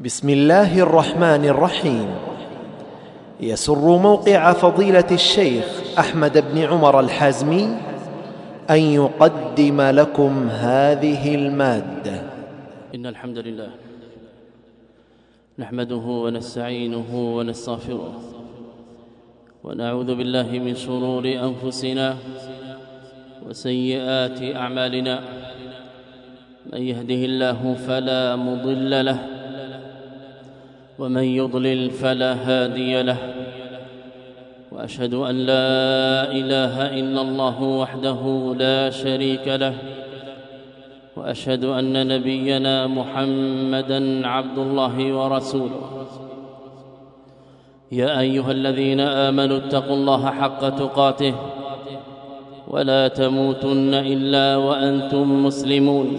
بسم الله الرحمن الرحيم. يسر موقع فضيلة الشيخ أحمد بن عمر الحازمي أن يقدم لكم هذه المادة. إن الحمد لله نحمده ونستعينه ونستغفره ونعوذ بالله من شرور أنفسنا وسيئات أعمالنا. من يهده الله فلا مضل له ومن يضلل فلا هادي له. وأشهد أن لا إله إلا الله وحده لا شريك له. وأشهد أن نبينا محمدا عبد الله ورسوله. يا أيها الذين آمنوا اتقوا الله حق تقاته. ولا تموتن إلا وأنتم مسلمون.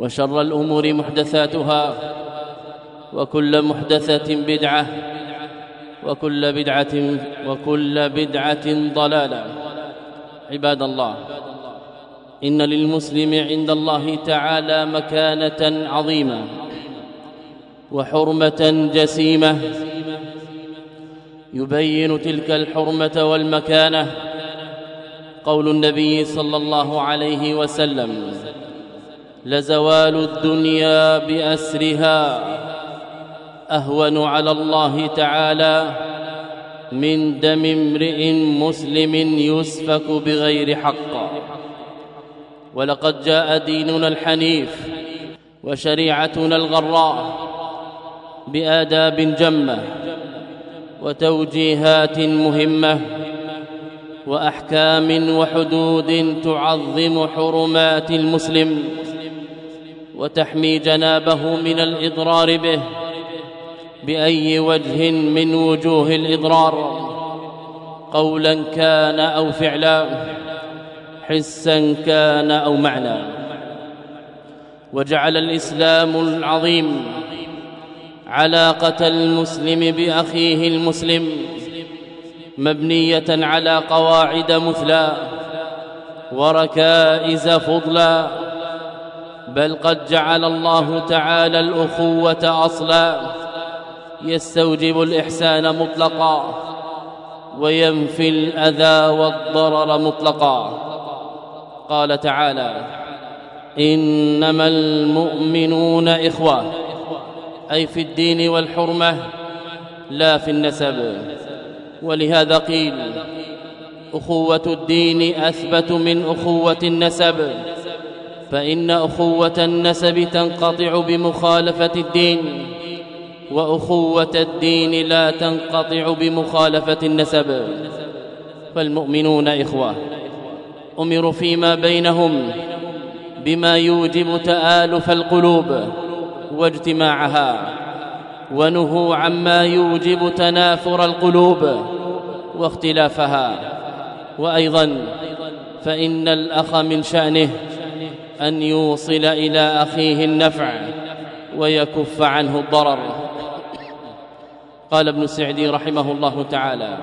وشر الأمور محدثاتها وكل محدثة بدعة وكل بدعة وكل بدعة ضلالة. عباد الله إن للمسلم عند الله تعالى مكانة عظيمة وحرمة جسيمة. يبين تلك الحرمة والمكانة قول النبي صلى الله عليه وسلم لزوال الدنيا بأسرها أهون على الله تعالى من دم امرئ مسلم يسفك بغير حق. ولقد جاء ديننا الحنيف وشريعتنا الغراء بآداب جمة وتوجيهات مهمة وأحكام وحدود تعظم حرمات المسلم. وتحمي جنابه من الإضرار به بأي وجه من وجوه الإضرار. قولا كان أو فعلا حسا كان أو معنى. وجعل الإسلام العظيم علاقة المسلم بأخيه المسلم مبنية على قواعد مثلى وركائز فضلا بل قد جعل الله تعالى الأخوة أصلا يستوجب الإحسان مطلقا وينفي الأذى والضرر مطلقا. قال تعالى إنما المؤمنون إخوة أي في الدين والحرمة لا في النسب. ولهذا قيل أخوة الدين أثبت من أخوة النسب. فإن أخوة النسب تنقطع بمخالفة الدين وأخوة الدين لا تنقطع بمخالفة النسب. فالمؤمنون إخوة أمروا فيما بينهم بما يوجب تآلف القلوب واجتماعها ونهوا عما يوجب تنافر القلوب واختلافها. وأيضا فإن الأخ من شأنه أن يوصل إلى أخيه النفع ويكف عنه الضرر. قال ابن سعدي رحمه الله تعالى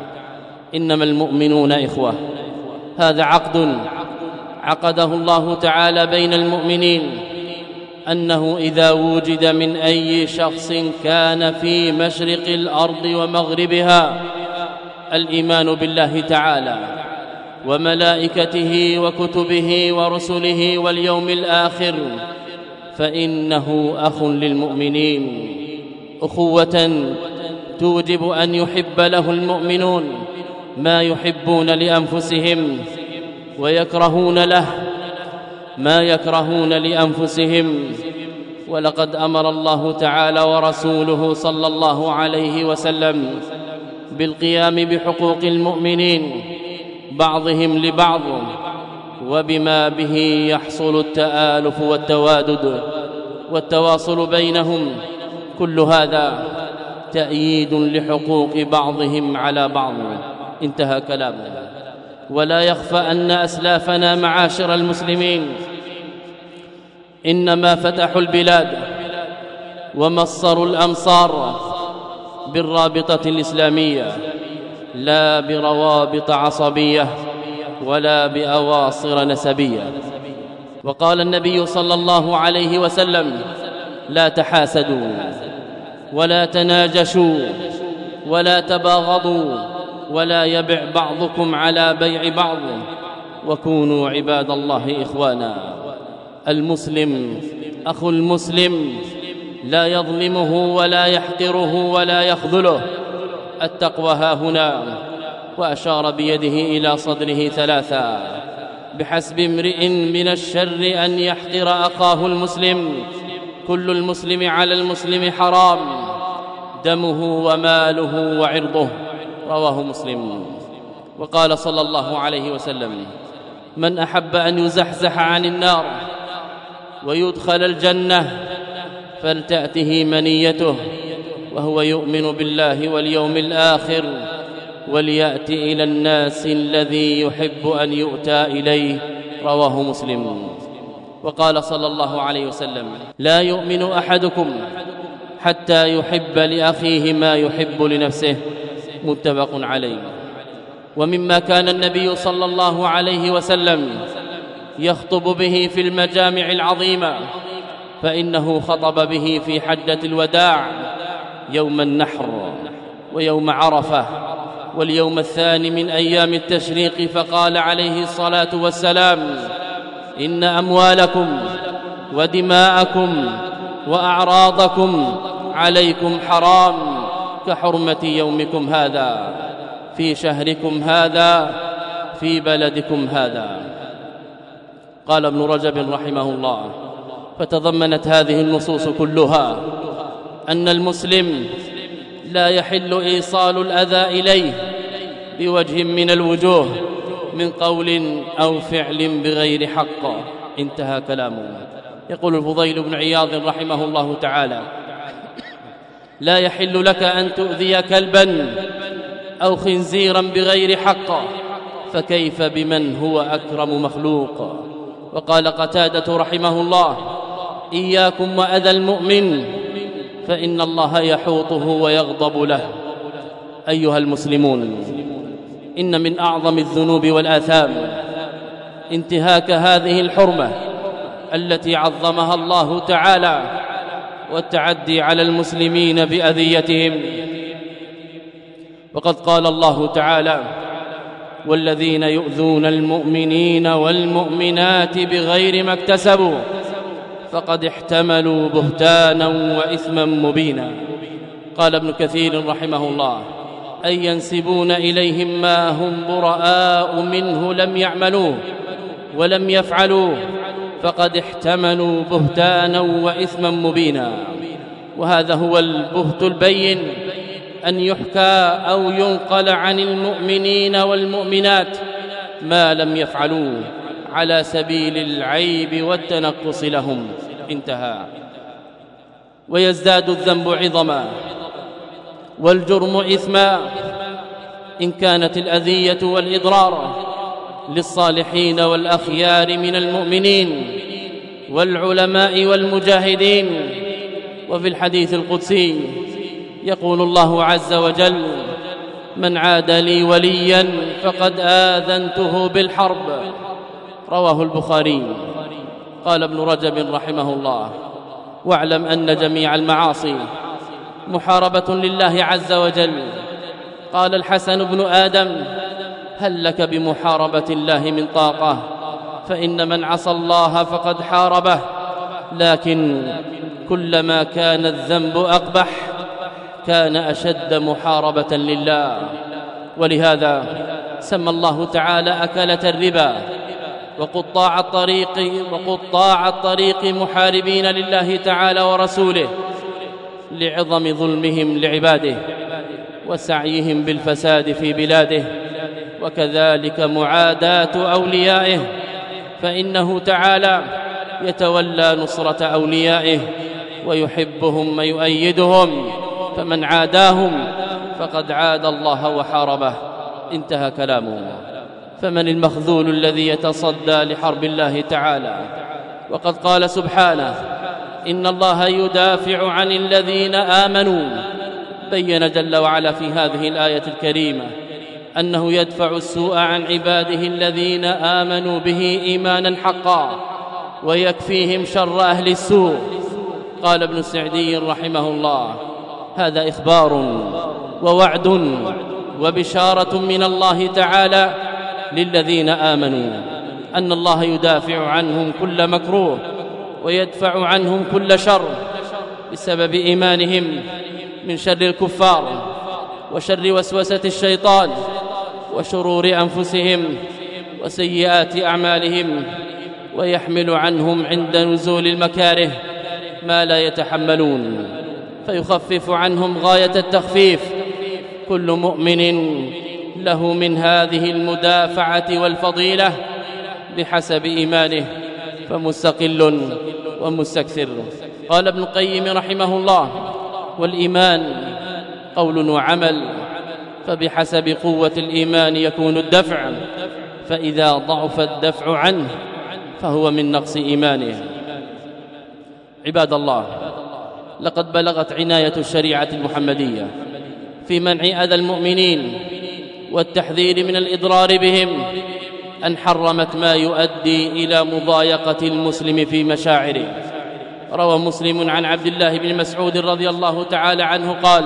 إنما المؤمنون إخوة. هذا عقد عقده الله تعالى بين المؤمنين أنه إذا وجد من أي شخص كان في مشرق الأرض ومغربها الإيمان بالله تعالى. وملائكته وكتبه ورسله واليوم الآخر فإنه أخ للمؤمنين. أخوة توجب أن يحب له المؤمنون ما يحبون لأنفسهم ويكرهون له ما يكرهون لأنفسهم. ولقد أمر الله تعالى ورسوله صلى الله عليه وسلم بالقيام بحقوق المؤمنين بعضهم لبعض وبما به يحصل التآلف والتوادد والتواصل بينهم كل هذا تأييد لحقوق بعضهم على بعض. انتهى كلامه ولا يخفى أن أسلافنا معاشر المسلمين. إنما فتحوا البلاد ومصروا الأمصار بالرابطة الإسلامية. لا بروابط عصبية ولا بأواصر نسبية. وقال النبي صلى الله عليه وسلم لا تحاسدوا ولا تناجشوا ولا تباغضوا ولا يبع بعضكم على بيع بعض. وكونوا عباد الله إخوانا. المسلم أخو المسلم لا يظلمه ولا يحقره ولا يخذله. التقوى ها هنا وأشار بيده إلى صدره ثلاثا بحسب امرئ من الشر أن يحقر أخاه المسلم. كل المسلم على المسلم حرام دمه وماله وعرضه رواه مسلم. وقال صلى الله عليه وسلم من أحب أن يزحزح عن النار ويدخل الجنة فلتأته منيته وهو يؤمن بالله واليوم الآخر وليأتي إلى الناس الذي يحب أن يؤتى إليه رواه مسلم. وقال صلى الله عليه وسلم لا يؤمن أحدكم حتى يحب لأخيه ما يحب لنفسه. متفق عليه. ومما كان النبي صلى الله عليه وسلم يخطب به في المجامع العظيمة فإنه خطب به في حجة الوداع يوم النحر ويوم عرفة واليوم الثاني من أيام التشريق فقال عليه الصلاة والسلام إن أموالكم ودماءكم وأعراضكم عليكم حرام كحرمة يومكم هذا في شهركم هذا في بلدكم هذا. قال ابن رجب رحمه الله فتضمنت هذه النصوص كلها. أن المسلم لا يحل إيصال الأذى إليه بوجه من الوجوه من قول أو فعل بغير حق. انتهى كلامه. يقول الفضيل بن عياض رحمه الله تعالى لا يحل لك أن تؤذي كلبا أو خنزيرا بغير حق فكيف بمن هو أكرم مخلوق؟ وقال قتادة رحمه الله إياكم وأذى المؤمن فإن الله يحوطه ويغضب له. أيها المسلمون إن من أعظم الذنوب والآثام انتهاك هذه الحرمة التي عظمها الله تعالى والتعدي على المسلمين بأذيتهم. وقد قال الله تعالى والذين يؤذون المؤمنين والمؤمنات بغير ما اكتسبوا فقد احتملوا بهتانا وإثما مبينا. قال ابن كثير رحمه الله أن ينسبون إليهم ما هم براء منه لم يعملوه ولم يفعلوه فقد احتملوا بهتانا وإثما مبينا. وهذا هو البهت البين أن يحكى أو ينقل عن المؤمنين والمؤمنات ما لم يفعلوه. على سبيل العيب والتنقص لهم. انتهى. ويزداد الذنب عظما. والجرم إثما. إن كانت الأذية والإضرار للصالحين والأخيار من المؤمنين والعلماء والمجاهدين. وفي الحديث القدسي يقول الله عز وجل من عاد لي وليا فقد آذنته بالحرب رواه البخاري. قال ابن رجب رحمه الله واعلم أن جميع المعاصي محاربة لله عز وجل. قال الحسن بن آدم هل لك بمحاربة الله من طاقة؟ فإن من عصى الله فقد حاربه لكن كلما كان الذنب أقبح كان أشد محاربة لله. ولهذا سمى الله تعالى أكلة الربا. وقطاع الطريق وقطاع الطريق محاربين لله تعالى ورسوله لعظم ظلمهم لعباده وسعيهم بالفساد في بلاده وكذلك معاداة أوليائه فإنه تعالى يتولى نصرة أوليائه ويحبهم ويؤيدهم فمن عاداهم فقد عاد الله وحاربه. انتهى كلامه. فمن المخذول الذي يتصدى لحرب الله تعالى؟ وقد قال سبحانه إن الله يدافع عن الذين آمنوا. بين جل وعلا في هذه الآية الكريمة أنه يدفع السوء عن عباده الذين آمنوا به إيمانا حقا ويكفيهم شر أهل السوء. قال ابن سعدي رحمه الله هذا إخبار ووعد وبشارة من الله تعالى للذين آمنوا أن الله يدافع عنهم كل مكروه ويدفع عنهم كل شر بسبب إيمانهم من شر الكفار وشر وسوسة الشيطان وشرور أنفسهم وسيئات أعمالهم ويحمل عنهم عند نزول المكاره ما لا يتحملون فيخفف عنهم غاية التخفيف كل مؤمن له من هذه المدافعة والفضيلة بحسب إيمانه فمستقل ومستكثر. قال ابن القيم رحمه الله والإيمان قول وعمل فبحسب قوة الإيمان يكون الدفع فإذا ضعف الدفع عنه فهو من نقص إيمانه. عباد الله لقد بلغت عناية الشريعة المحمدية في منع أذى المؤمنين والتحذير من الإضرار بهم أن حرمت ما يؤدي إلى مضايقة المسلم في مشاعره. روى مسلم عن عبد الله بن مسعود رضي الله تعالى عنه قال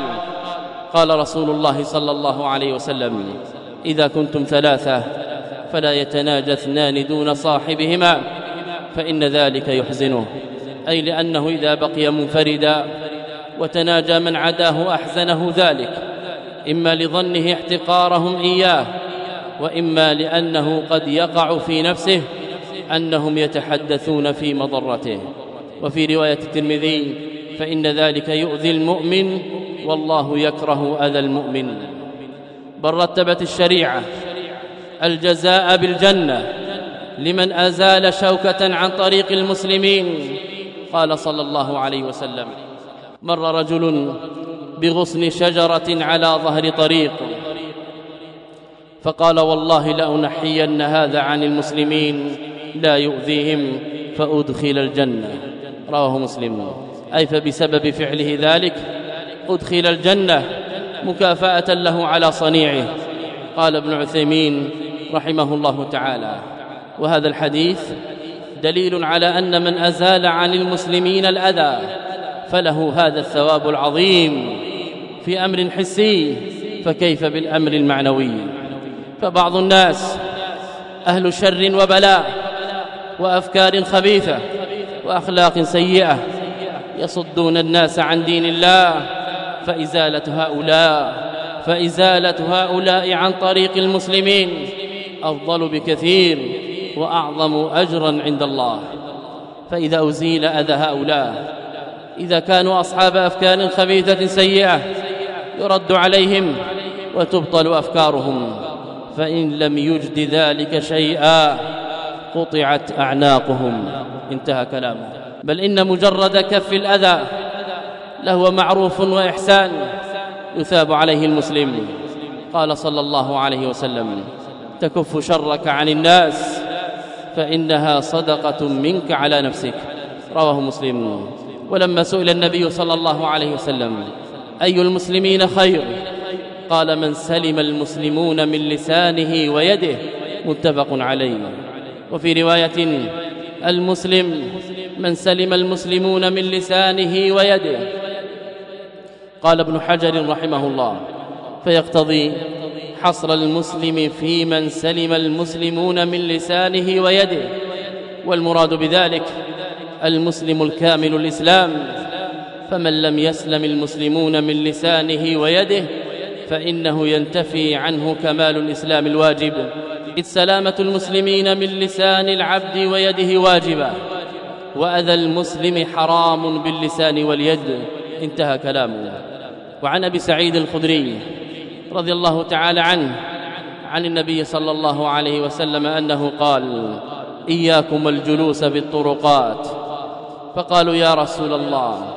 قال رسول الله صلى الله عليه وسلم إذا كنتم ثلاثة فلا يتناجى اثنان دون صاحبهما فإن ذلك يحزنه. أي لأنه إذا بقي منفردا وتناجى من عداه أحزنه ذلك. إما لظنه احتقارهم إياه وإما لأنه قد يقع في نفسه أنهم يتحدثون في مضرته. وفي رواية الترمذي فإن ذلك يؤذي المؤمن والله يكره أذى المؤمن. بل رتبت الشريعة الجزاء بالجنة لمن أزال شوكة عن طريق المسلمين قال صلى الله عليه وسلم. مر رجل بغصن شجرة على ظهر طريق. فقال والله لانحين هذا عن المسلمين لا يؤذيهم فأدخل الجنة. رواه مسلم. أي فبسبب فعله ذلك أدخل الجنة مكافأة له على صنيعه. قال ابن عثيمين رحمه الله تعالى. وهذا الحديث دليل على أن من أزال عن المسلمين الأذى فله هذا الثواب العظيم. في أمر حسي فكيف بالأمر المعنوي؟ فبعض الناس أهل شر وبلاء وأفكار خبيثة وأخلاق سيئة يصدون الناس عن دين الله فإزالة هؤلاء فإزالة هؤلاء عن طريق المسلمين أفضل بكثير وأعظم أجرا عند الله. فإذا أزيل أذى هؤلاء إذا كانوا أصحاب أفكار خبيثة سيئة يرد عليهم وتبطل أفكارهم فإن لم يجد ذلك شيئا قطعت أعناقهم. انتهى كلامه. بل إن مجرد كف الأذى لهو معروف وإحسان يثاب عليه المسلم. قال صلى الله عليه وسلم تكف شرك عن الناس فإنها صدقة منك على نفسك. رواه مسلم. ولما سئل النبي صلى الله عليه وسلم أي المسلمين خير؟ قال من سلم المسلمون من لسانه ويده متفق عليه. وفي رواية المسلم من سلم المسلمون من لسانه ويده. قال ابن حجر رحمه الله فيقتضي حصر المسلم في من سلم المسلمون من لسانه ويده. والمراد بذلك المسلم الكامل الإسلام. فمن لم يسلم المسلمون من لسانه ويده فإنه ينتفي عنه كمال الإسلام الواجب. إذ سلامة المسلمين من لسان العبد ويده واجبة. وأذى المسلم حرام باللسان واليد. انتهى كلامه. وعن أبي سعيد الخدري رضي الله تعالى عنه عن النبي صلى الله عليه وسلم أنه قال إياكم الجلوس بالطرقات فقالوا يا رسول الله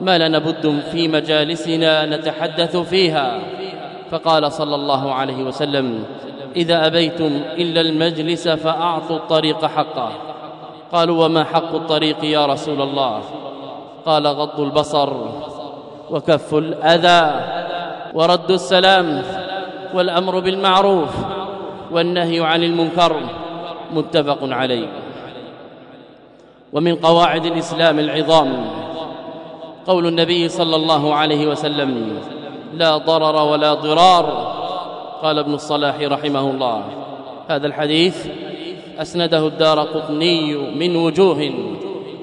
ما لنا بد في مجالسنا نتحدث فيها. فقال صلى الله عليه وسلم إذا أبيتم إلا المجلس فأعطوا الطريق حقه قالوا وما حق الطريق يا رسول الله؟ قال غض البصر وكف الأذى ورد السلام والأمر بالمعروف والنهي عن المنكر متفق عليه. ومن قواعد الإسلام العظام قول النبي صلى الله عليه وسلم لا ضرر ولا ضرار قال ابن الصلاح رحمه الله. هذا الحديث أسنده الدار قطني من وجوه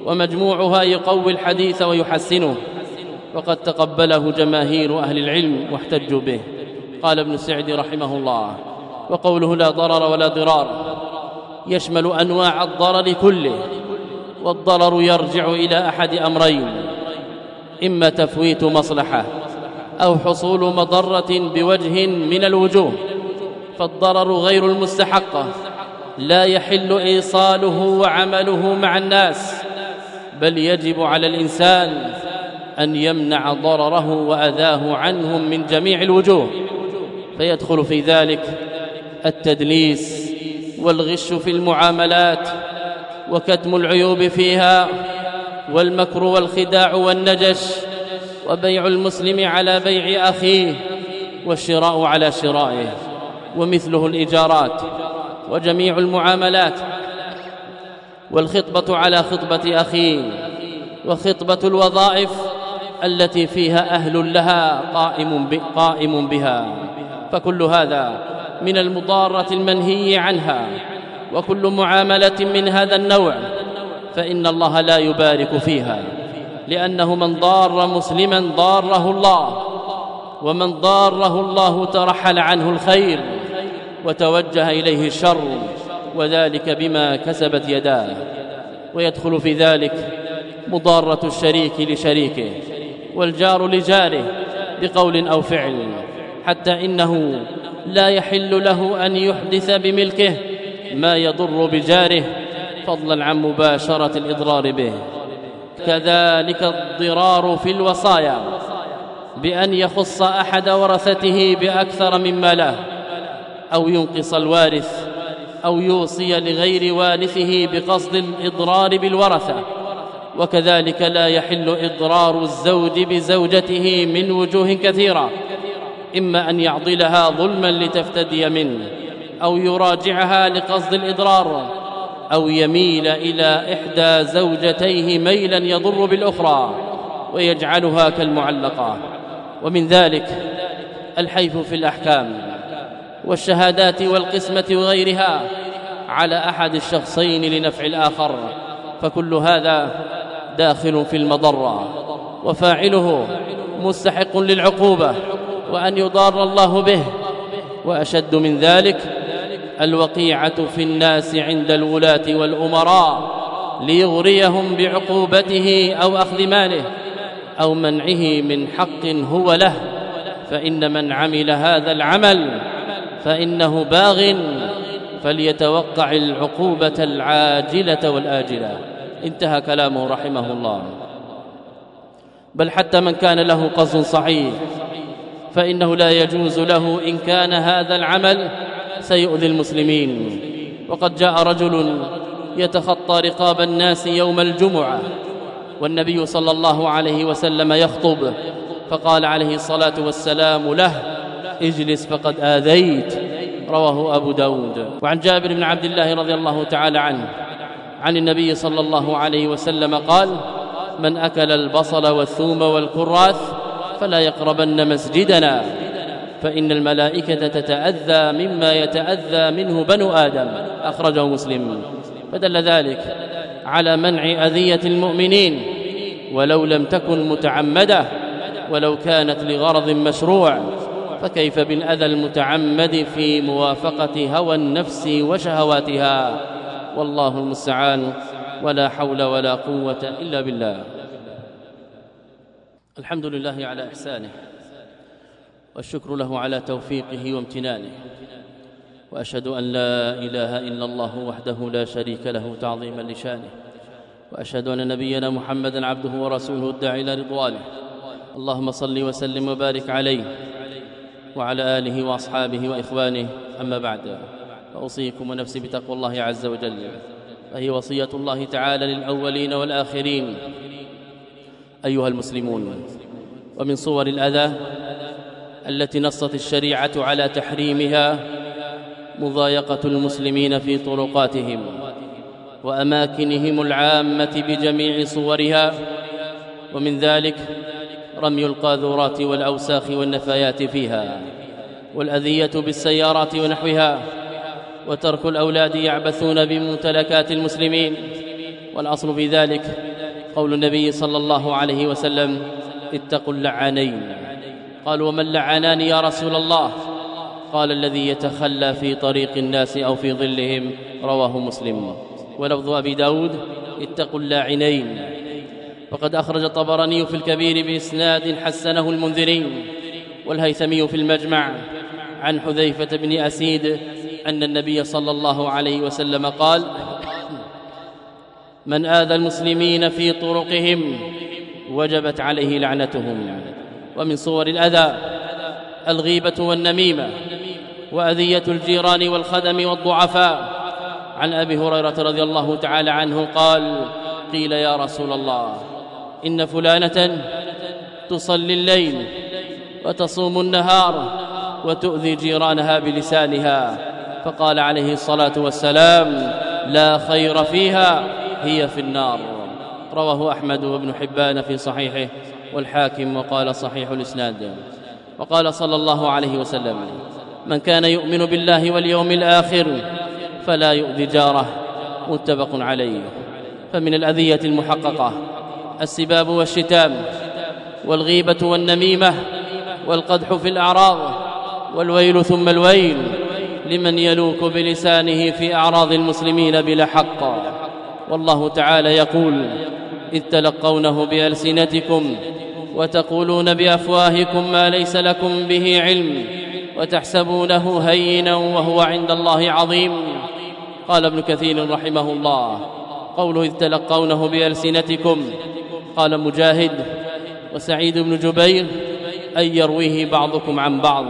ومجموعها يقوي الحديث ويحسنه وقد تقبله جماهير أهل العلم واحتجوا به. قال ابن سعد رحمه الله وقوله لا ضرر ولا ضرار يشمل أنواع الضرر كله والضرر يرجع إلى أحد أمرين. إما تفويت مصلحة أو حصول مضرة بوجه من الوجوه فالضرر غير المستحقة لا يحل إيصاله وعمله مع الناس بل يجب على الإنسان أن يمنع ضرره وأذاه عنهم من جميع الوجوه فيدخل في ذلك التدليس والغش في المعاملات وكتم العيوب فيها والمكر والخداع والنجش وبيع المسلم على بيع أخيه والشراء على شرائه ومثله الإيجارات وجميع المعاملات والخطبة على خطبة أخيه وخطبة الوظائف التي فيها أهل لها قائم قائم بها. فكل هذا من المضارة المنهي عنها وكل معاملة من هذا النوع فإن الله لا يبارك فيها لأنه من ضار مسلما ضاره الله ومن ضاره الله ترحل عنه الخير وتوجه إليه الشر وذلك بما كسبت يداه ويدخل في ذلك مضارة الشريك لشريكه والجار لجاره بقول أو فعل حتى إنه لا يحل له أن يحدث بملكه ما يضر بجاره فضلا عن مباشرة الإضرار به. كذلك الضرار في الوصايا بأن يخص أحد ورثته بأكثر مما له أو ينقص الوارث أو يوصي لغير وارثه بقصد الإضرار بالورثة. وكذلك لا يحل إضرار الزوج بزوجته من وجوه كثيرة إما أن يعضلها ظلما لتفتدي منه أو يراجعها لقصد الإضرار. أو يميل إلى إحدى زوجتيه ميلا يضر بالأخرى ويجعلها كالمعلقة. ومن ذلك الحيف في الأحكام والشهادات والقسمة وغيرها على أحد الشخصين لنفع الآخر فكل هذا داخل في المضرة. وفاعله مستحق للعقوبة وأن يضار الله به وأشد من ذلك الوقيعة في الناس عند الولاة والأمراء ليغريهم بعقوبته أو أخذ ماله أو منعه من حق هو له فإن من عمل هذا العمل فإنه باغ فليتوقع العقوبة العاجلة والآجلة. انتهى كلامه رحمه الله. بل حتى من كان له قصد صحيح فإنه لا يجوز له إن كان هذا العمل سيؤذي المسلمين. وقد جاء رجل يتخطى رقاب الناس يوم الجمعة والنبي صلى الله عليه وسلم يخطب فقال عليه الصلاة والسلام له اجلس فقد آذيت. رواه أبو داود. وعن جابر بن عبد الله رضي الله تعالى عنه عن النبي صلى الله عليه وسلم قال من أكل البصل والثوم والكراث فلا يقربن مسجدنا. فإن الملائكة تتأذى مما يتأذى منه بنو آدم. أخرجه مسلم. فدل ذلك على منع أذية المؤمنين. ولو لم تكن متعمدة ولو كانت لغرض مشروع فكيف بالأذى المتعمد في موافقة هوى النفس وشهواتها؟ والله المستعان. ولا حول ولا قوة إلا بالله. الحمد لله على إحسانه. والشكر له على توفيقه وامتنانه. وأشهد أن لا إله إلا الله وحده لا شريك له تعظيما لشانه. وأشهد أن نبينا محمدا عبده ورسوله الداعي إلى رضوانه. اللهم صل وسلم وبارك عليه وعلى آله وأصحابه وإخوانه. أما بعد فأوصيكم ونفسي بتقوى الله عز وجل. فهي وصية الله تعالى للأولين والآخرين. أيها المسلمون ومن صور الأذى التي نصت الشريعة على تحريمها مضايقة المسلمين في طرقاتهم وأماكنهم العامة بجميع صورها ومن ذلك رمي القاذورات والأوساخ والنفايات فيها والأذية بالسيارات ونحوها وترك الأولاد يعبثون بممتلكات المسلمين والأصل في ذلك قول النبي صلى الله عليه وسلم اتقوا اللعانين. قالوا ومن لعنان يا رسول الله. قال الذي يتخلى في طريق الناس أو في ظلهم رواه مسلم. ولفظ أبي داود اتقوا اللاعنين. وقد أخرج الطبراني في الكبير بإسناد حسنه المنذري والهيثمي في المجمع. عن حذيفة بن أسيد أن النبي صلى الله عليه وسلم قال من آذى المسلمين في طرقهم وجبت عليه لعنتهم. ومن صور الأذى الغيبة والنميمة وأذية الجيران والخدم والضعفاء. عن أبي هريرة رضي الله تعالى عنه قال قيل يا رسول الله إن فلانة تصلي الليل وتصوم النهار وتؤذي جيرانها بلسانها. فقال عليه الصلاة والسلام لا خير فيها هي في النار. رواه أحمد وابن حبان في صحيحه. والحاكم وقال صحيح الإسناد وقال صلى الله عليه وسلم من كان يؤمن بالله واليوم الآخر فلا يؤذي جاره متفق عليه. فمن الأذية المحققة السباب والشتام والغيبة والنميمة والقدح في الأعراض والويل ثم الويل لمن يلوك بلسانه في أعراض المسلمين بلا حق. والله تعالى يقول إذ تلقونه بألسنتكم وتقولون بأفواهكم ما ليس لكم به علم وتحسبونه هينا وهو عند الله عظيم. قال ابن كثير رحمه الله قوله إذ تلقونه بألسنتكم. قال مجاهد وسعيد بن جبير ان يرويه بعضكم عن بعض.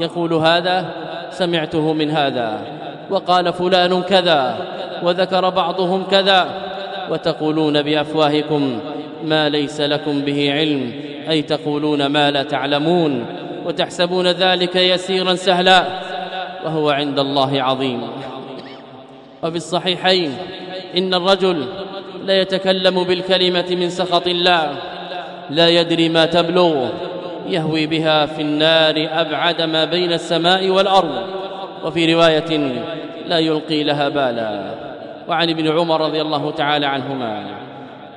يقول هذا سمعته من هذا. وقال فلان كذا وذكر بعضهم كذا. وتقولون بأفواهكم ما ليس لكم به علم أي تقولون ما لا تعلمون وتحسبون ذلك يسيرا سهلا وهو عند الله عظيم. وفي الصحيحين إن الرجل لا يتكلم بالكلمة من سخط الله لا يدري ما تبلغ يهوي بها في النار أبعد ما بين السماء والأرض وفي رواية لا يلقي لها بالا. وعن ابن عمر رضي الله تعالى عنهما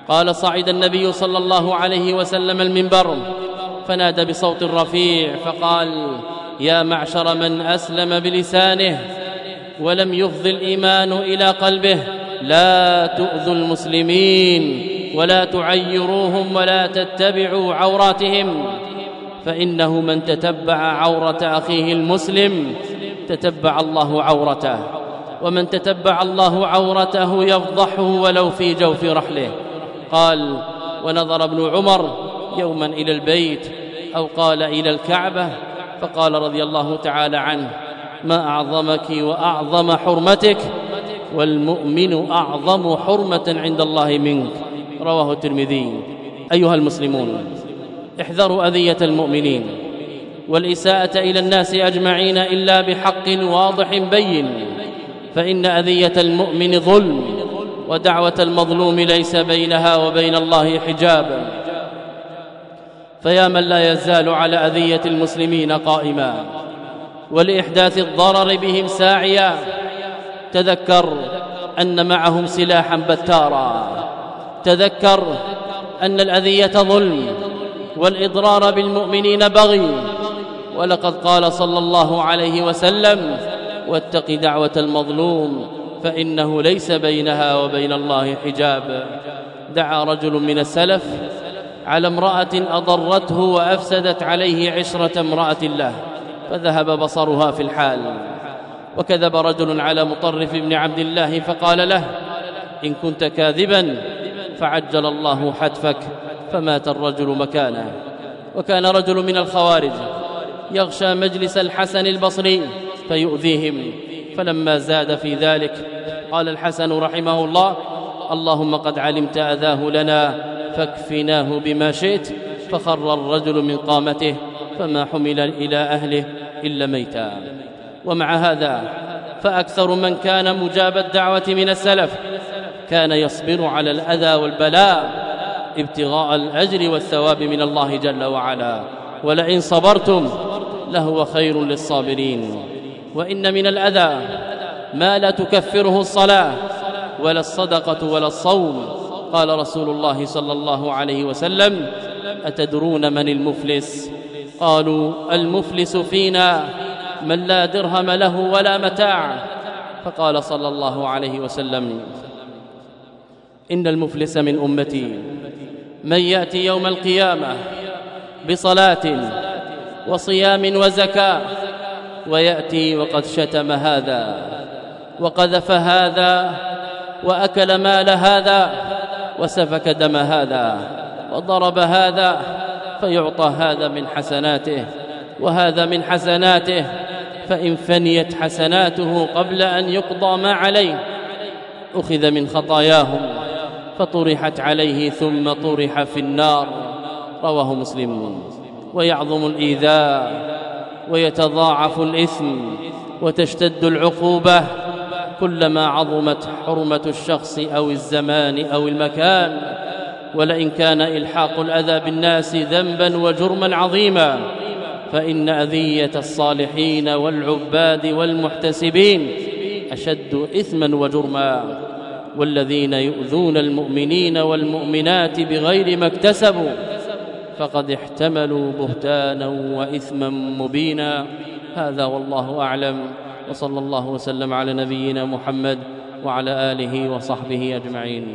قال صعد النبي صلى الله عليه وسلم المنبر فنادى بصوت رفيع فقال يا معشر من أسلم بلسانه ولم يفض الإيمان إلى قلبه لا تؤذوا المسلمين ولا تعيروهم ولا تتبعوا عوراتهم فإنه من تتبع عورة أخيه المسلم تتبع الله عورته ومن تتبع الله عورته يفضحه ولو في جوف رحله. قال ونظر ابن عمر يوما إلى البيت أو قال إلى الكعبة فقال رضي الله تعالى عنه ما أعظمك وأعظم حرمتك والمؤمن أعظم حرمة عند الله منك. رواه الترمذي. أيها المسلمون احذروا أذية المؤمنين والإساءة إلى الناس أجمعين إلا بحق واضح بين فإن أذية المؤمن ظلم. ودعوة المظلوم ليس بينها وبين الله حجاب. فيا من لا يزال على أذية المسلمين قائما ولإحداث الضرر بهم ساعيا تذكر أن معهم سلاحا بتارا تذكر أن الأذية ظلم والإضرار بالمؤمنين بغي. ولقد قال صلى الله عليه وسلم واتق دعوة المظلوم فإنه ليس بينها وبين الله حجاب. دعا رجل من السلف على امرأة أضرته وأفسدت عليه عشرة امرأة له فذهب بصرها في الحال. وكذب رجل على مطرف بن عبد الله فقال له إن كنت كاذبا فعجل الله حتفك فمات الرجل مكانه. وكان رجل من الخوارج يغشى مجلس الحسن البصري فيؤذيهم. فلما زاد في ذلك قال الحسن رحمه الله اللهم قد علمت أذاه لنا فاكفناه بما شئت فخر الرجل من قامته فما حمل إلى أهله إلا ميتا. ومع هذا فأكثر من كان مجاب الدعوة من السلف كان يصبر على الأذى والبلاء ابتغاء الأجر والثواب من الله جل وعلا. ولئن صبرتم لهو خير للصابرين. وإن من الأذى ما لا تكفره الصلاة ولا الصدقة ولا الصوم. قال رسول الله صلى الله عليه وسلم أتدرون من المفلس؟ قالوا المفلس فينا من لا درهم له ولا متاع. فقال صلى الله عليه وسلم إن المفلس من أمتي من يأتي يوم القيامة بصلاة وصيام وزكاة ويأتي وقد شتم هذا وقذف هذا وأكل مال هذا وسفك دم هذا وضرب هذا فيعطى هذا من حسناته وهذا من حسناته فإن فنيت حسناته قبل أن يقضى ما عليه أخذ من خطاياهم فطرحت عليه ثم طرح في النار رواه مسلم ويعظم الإيذاء ويتضاعف الإثم وتشتد العقوبة كلما عظمت حرمة الشخص أو الزمان أو المكان. ولئن كان إلحاق الأذى بالناس ذنبا وجرما عظيما فإن أذية الصالحين والعباد والمحتسبين أشد إثما وجرما. والذين يؤذون المؤمنين والمؤمنات بغير ما اكتسبوا فقد احتملوا بهتانا وإثما مبينا. هذا والله أعلم. وصلى الله وسلم على نبينا محمد وعلى آله وصحبه أجمعين.